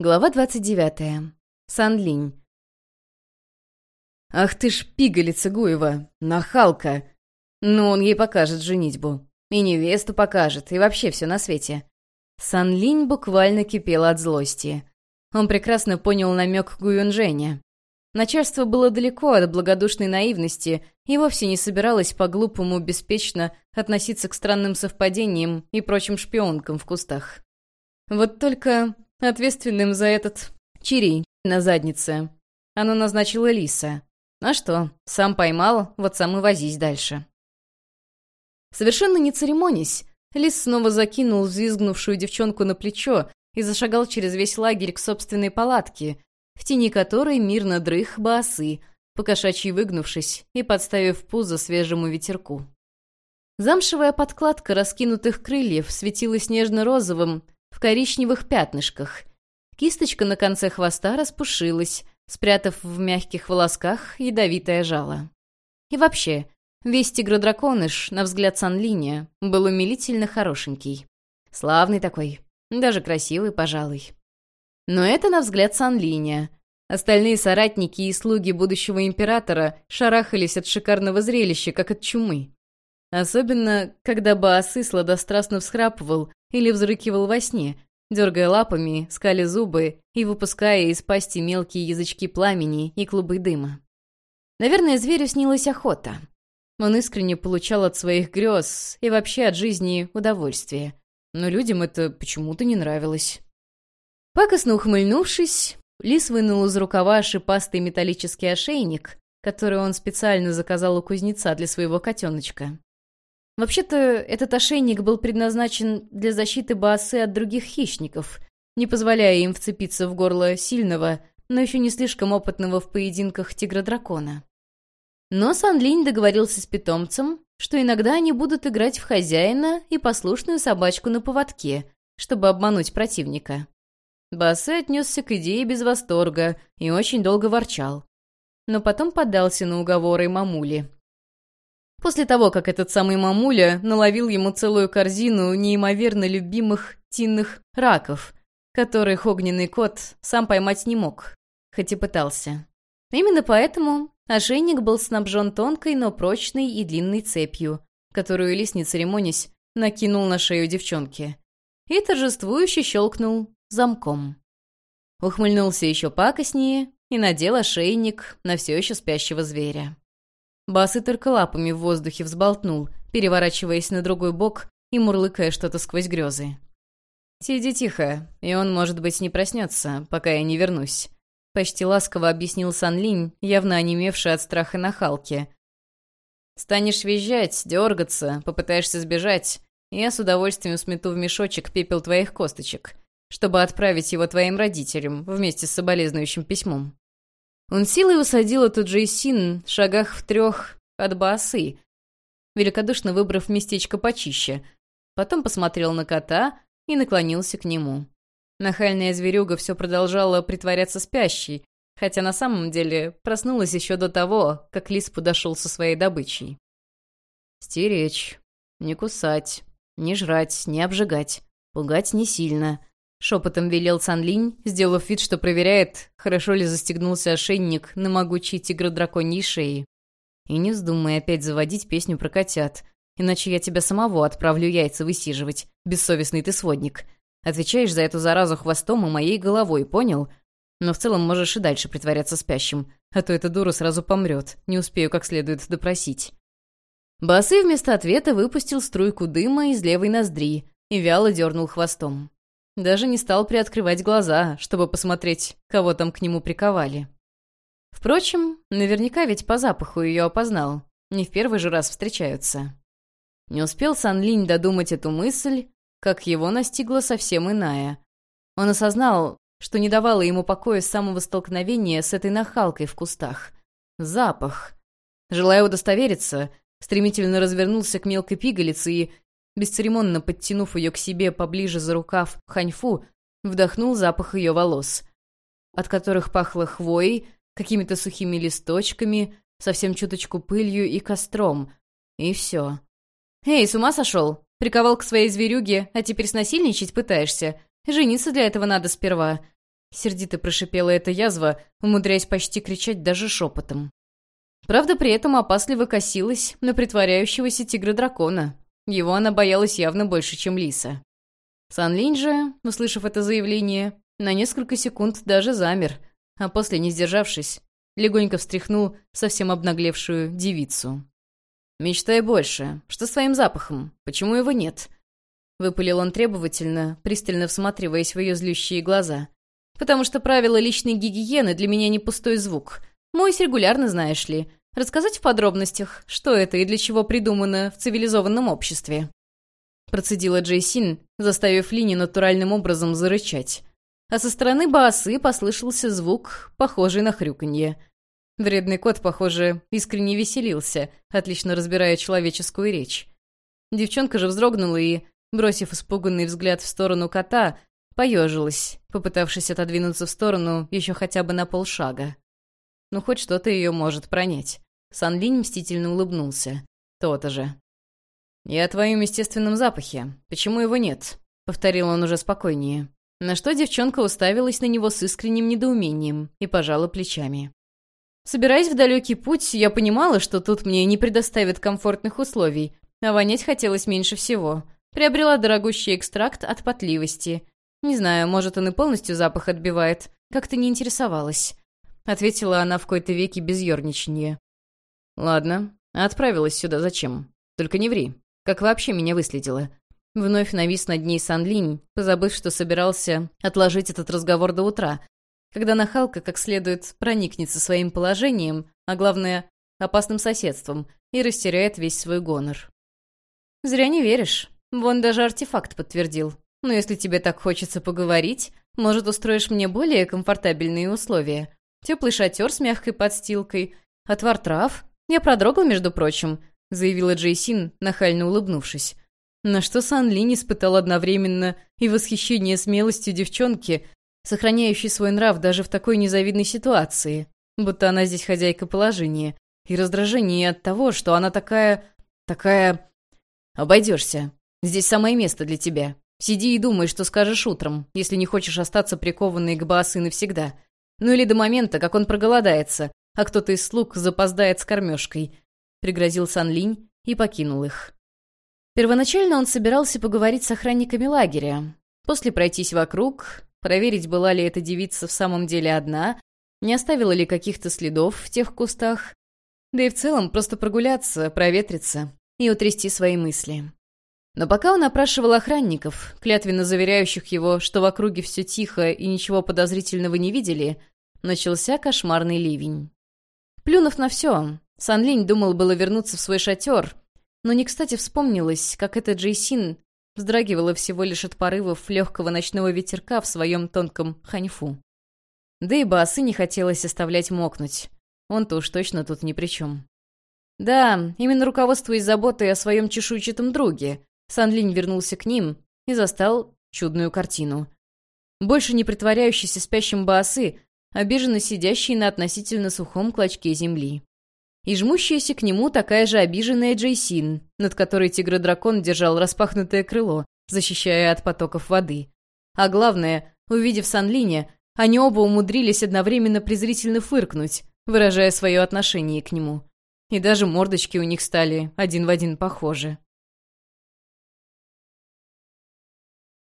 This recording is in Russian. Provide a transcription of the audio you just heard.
Глава 29. Санлинь. «Ах ты ж пигалица Гуева! Нахалка! Ну, он ей покажет женитьбу. И невесту покажет, и вообще все на свете». Санлинь буквально кипела от злости. Он прекрасно понял намек Гуюнжэня. Начальство было далеко от благодушной наивности и вовсе не собиралось по-глупому беспечно относиться к странным совпадениям и прочим шпионкам в кустах. Вот только Ответственным за этот чирий на заднице оно назначило Лиса. А что, сам поймал, вот сам и возись дальше. Совершенно не церемонясь, Лис снова закинул взвизгнувшую девчонку на плечо и зашагал через весь лагерь к собственной палатке, в тени которой мирно дрых басы, покошачьи выгнувшись и подставив пузо свежему ветерку. Замшевая подкладка раскинутых крыльев светилась нежно-розовым, в коричневых пятнышках. Кисточка на конце хвоста распушилась, спрятав в мягких волосках ядовитое жало. И вообще, весь тигродраконыш, на взгляд Санлиния, был умилительно хорошенький. Славный такой, даже красивый, пожалуй. Но это на взгляд Санлиния. Остальные соратники и слуги будущего императора шарахались от шикарного зрелища, как от чумы. Особенно, когда Баасы сладострастно всхрапывал или взрыкивал во сне, дергая лапами, скали зубы и выпуская из пасти мелкие язычки пламени и клубы дыма. Наверное, зверю снилась охота. Он искренне получал от своих грез и вообще от жизни удовольствие. Но людям это почему-то не нравилось. Пакостно ухмыльнувшись, Лис вынул из рукава шипастый металлический ошейник, который он специально заказал у кузнеца для своего котеночка. Вообще-то, этот ошейник был предназначен для защиты Баасы от других хищников, не позволяя им вцепиться в горло сильного, но еще не слишком опытного в поединках тигра-дракона. Но Сан договорился с питомцем, что иногда они будут играть в хозяина и послушную собачку на поводке, чтобы обмануть противника. Бассе отнесся к идее без восторга и очень долго ворчал. Но потом поддался на уговоры мамули, После того, как этот самый мамуля наловил ему целую корзину неимоверно любимых тинных раков, которых огненный кот сам поймать не мог, хоть и пытался. Именно поэтому ошейник был снабжен тонкой, но прочной и длинной цепью, которую лис, не церемонясь, накинул на шею девчонки. И торжествующе щелкнул замком. Ухмыльнулся еще пакостнее и надел ошейник на все еще спящего зверя. Басы только лапами в воздухе взболтнул, переворачиваясь на другой бок и мурлыкая что-то сквозь грезы. «Сиди тихо, и он, может быть, не проснется, пока я не вернусь», — почти ласково объяснил Сан Линь, явно онемевший от страха на Халке. «Станешь визжать, дергаться, попытаешься сбежать, я с удовольствием смету в мешочек пепел твоих косточек, чтобы отправить его твоим родителям вместе с соболезнующим письмом». Он силой усадил эту Джейсин в шагах в трех от басы, великодушно выбрав местечко почище. Потом посмотрел на кота и наклонился к нему. Нахальная зверюга все продолжала притворяться спящей, хотя на самом деле проснулась еще до того, как лис подошел со своей добычей. «Стеречь, не кусать, не жрать, не обжигать, пугать не сильно», Шепотом велел Санлинь, сделав вид, что проверяет, хорошо ли застегнулся ошейник на могучей тигродраконьей шее. И не вздумай опять заводить песню про котят, иначе я тебя самого отправлю яйца высиживать, бессовестный ты сводник. Отвечаешь за эту заразу хвостом и моей головой, понял? Но в целом можешь и дальше притворяться спящим, а то эта дура сразу помрет, не успею как следует допросить. Басы вместо ответа выпустил струйку дыма из левой ноздри и вяло дернул хвостом. Даже не стал приоткрывать глаза, чтобы посмотреть, кого там к нему приковали. Впрочем, наверняка ведь по запаху ее опознал. Не в первый же раз встречаются. Не успел Сан Линь додумать эту мысль, как его настигла совсем иная. Он осознал, что не давало ему покоя с самого столкновения с этой нахалкой в кустах. Запах. Желая удостовериться, стремительно развернулся к мелкой пигалице и, бесцеремонно подтянув ее к себе поближе за рукав ханьфу, вдохнул запах ее волос, от которых пахло хвоей, какими-то сухими листочками, совсем чуточку пылью и костром. И все. «Эй, с ума сошел? Приковал к своей зверюге, а теперь снасильничать пытаешься? Жениться для этого надо сперва. — сердито прошипела эта язва, умудряясь почти кричать даже шепотом. Правда, при этом опасливо косилась на притворяющегося тигра-дракона. Его она боялась явно больше, чем лиса. Сан же, услышав это заявление, на несколько секунд даже замер, а после, не сдержавшись, легонько встряхнул совсем обнаглевшую девицу. «Мечтай больше. Что с твоим запахом? Почему его нет?» Выпалил он требовательно, пристально всматриваясь в ее злющие глаза. «Потому что правила личной гигиены для меня не пустой звук. Моюсь регулярно, знаешь ли. Рассказать в подробностях, что это и для чего придумано в цивилизованном обществе?» Процедила Джейсин, заставив Лини натуральным образом зарычать. А со стороны Баасы послышался звук, похожий на хрюканье. Вредный кот, похоже, искренне веселился, отлично разбирая человеческую речь. Девчонка же вздрогнула и, бросив испуганный взгляд в сторону кота, поежилась, попытавшись отодвинуться в сторону еще хотя бы на полшага. Ну, хоть что-то ее может пронять. Сан Линь мстительно улыбнулся. То-то же. «Я о твоем естественном запахе. Почему его нет?» — повторил он уже спокойнее. На что девчонка уставилась на него с искренним недоумением и пожала плечами. Собираясь в далекий путь, я понимала, что тут мне не предоставят комфортных условий, а вонять хотелось меньше всего. Приобрела дорогущий экстракт от потливости. Не знаю, может, он и полностью запах отбивает. Как-то не интересовалась. Ответила она в какой-то веке без ерничания. «Ладно, отправилась сюда зачем? Только не ври. Как вообще меня выследила?» Вновь навис над ней Сан Линь, позабыв, что собирался отложить этот разговор до утра, когда нахалка как следует проникнется своим положением, а главное, опасным соседством, и растеряет весь свой гонор. «Зря не веришь. Вон даже артефакт подтвердил. Но если тебе так хочется поговорить, может, устроишь мне более комфортабельные условия. Теплый шатер с мягкой подстилкой, отвар трав. Я продрогла, между прочим», — заявила Джейсин, нахально улыбнувшись. На что Сан Линь испытал одновременно и восхищение смелостью девчонки, сохраняющей свой нрав даже в такой незавидной ситуации, будто она здесь хозяйка положения, и раздражение от того, что она такая... такая... «Обойдешься. Здесь самое место для тебя. Сиди и думай, что скажешь утром, если не хочешь остаться прикованной к Баасы навсегда. Ну или до момента, как он проголодается, а кто-то из слуг запоздает с кормежкой», — пригрозил Сан Линь и покинул их. Первоначально он собирался поговорить с охранниками лагеря, после пройтись вокруг, проверить, была ли эта девица в самом деле одна, не оставила ли каких-то следов в тех кустах, да и в целом просто прогуляться, проветриться и утрясти свои мысли. Но пока он опрашивал охранников, клятвенно заверяющих его, что в округе все тихо и ничего подозрительного не видели, начался кошмарный ливень. Плюнув на все, Санлинь думал было вернуться в свой шатер, но не кстати вспомнилось, как эта Джейсин вздрагивала всего лишь от порывов легкого ночного ветерка в своем тонком ханьфу. Да и Басы не хотелось оставлять мокнуть. Он-то уж точно тут ни при чем. Да, именно руководствуясь заботой о своем чешуйчатом друге, Санлинь вернулся к ним и застал чудную картину. Больше не притворяющийся спящим Баасы, обиженно сидящий на относительно сухом клочке земли и жмущаяся к нему такая же обиженная Джейсин, над которой тигр-дракон держал распахнутое крыло, защищая от потоков воды. А главное, увидев Санлиня, они оба умудрились одновременно презрительно фыркнуть, выражая свое отношение к нему. И даже мордочки у них стали один в один похожи.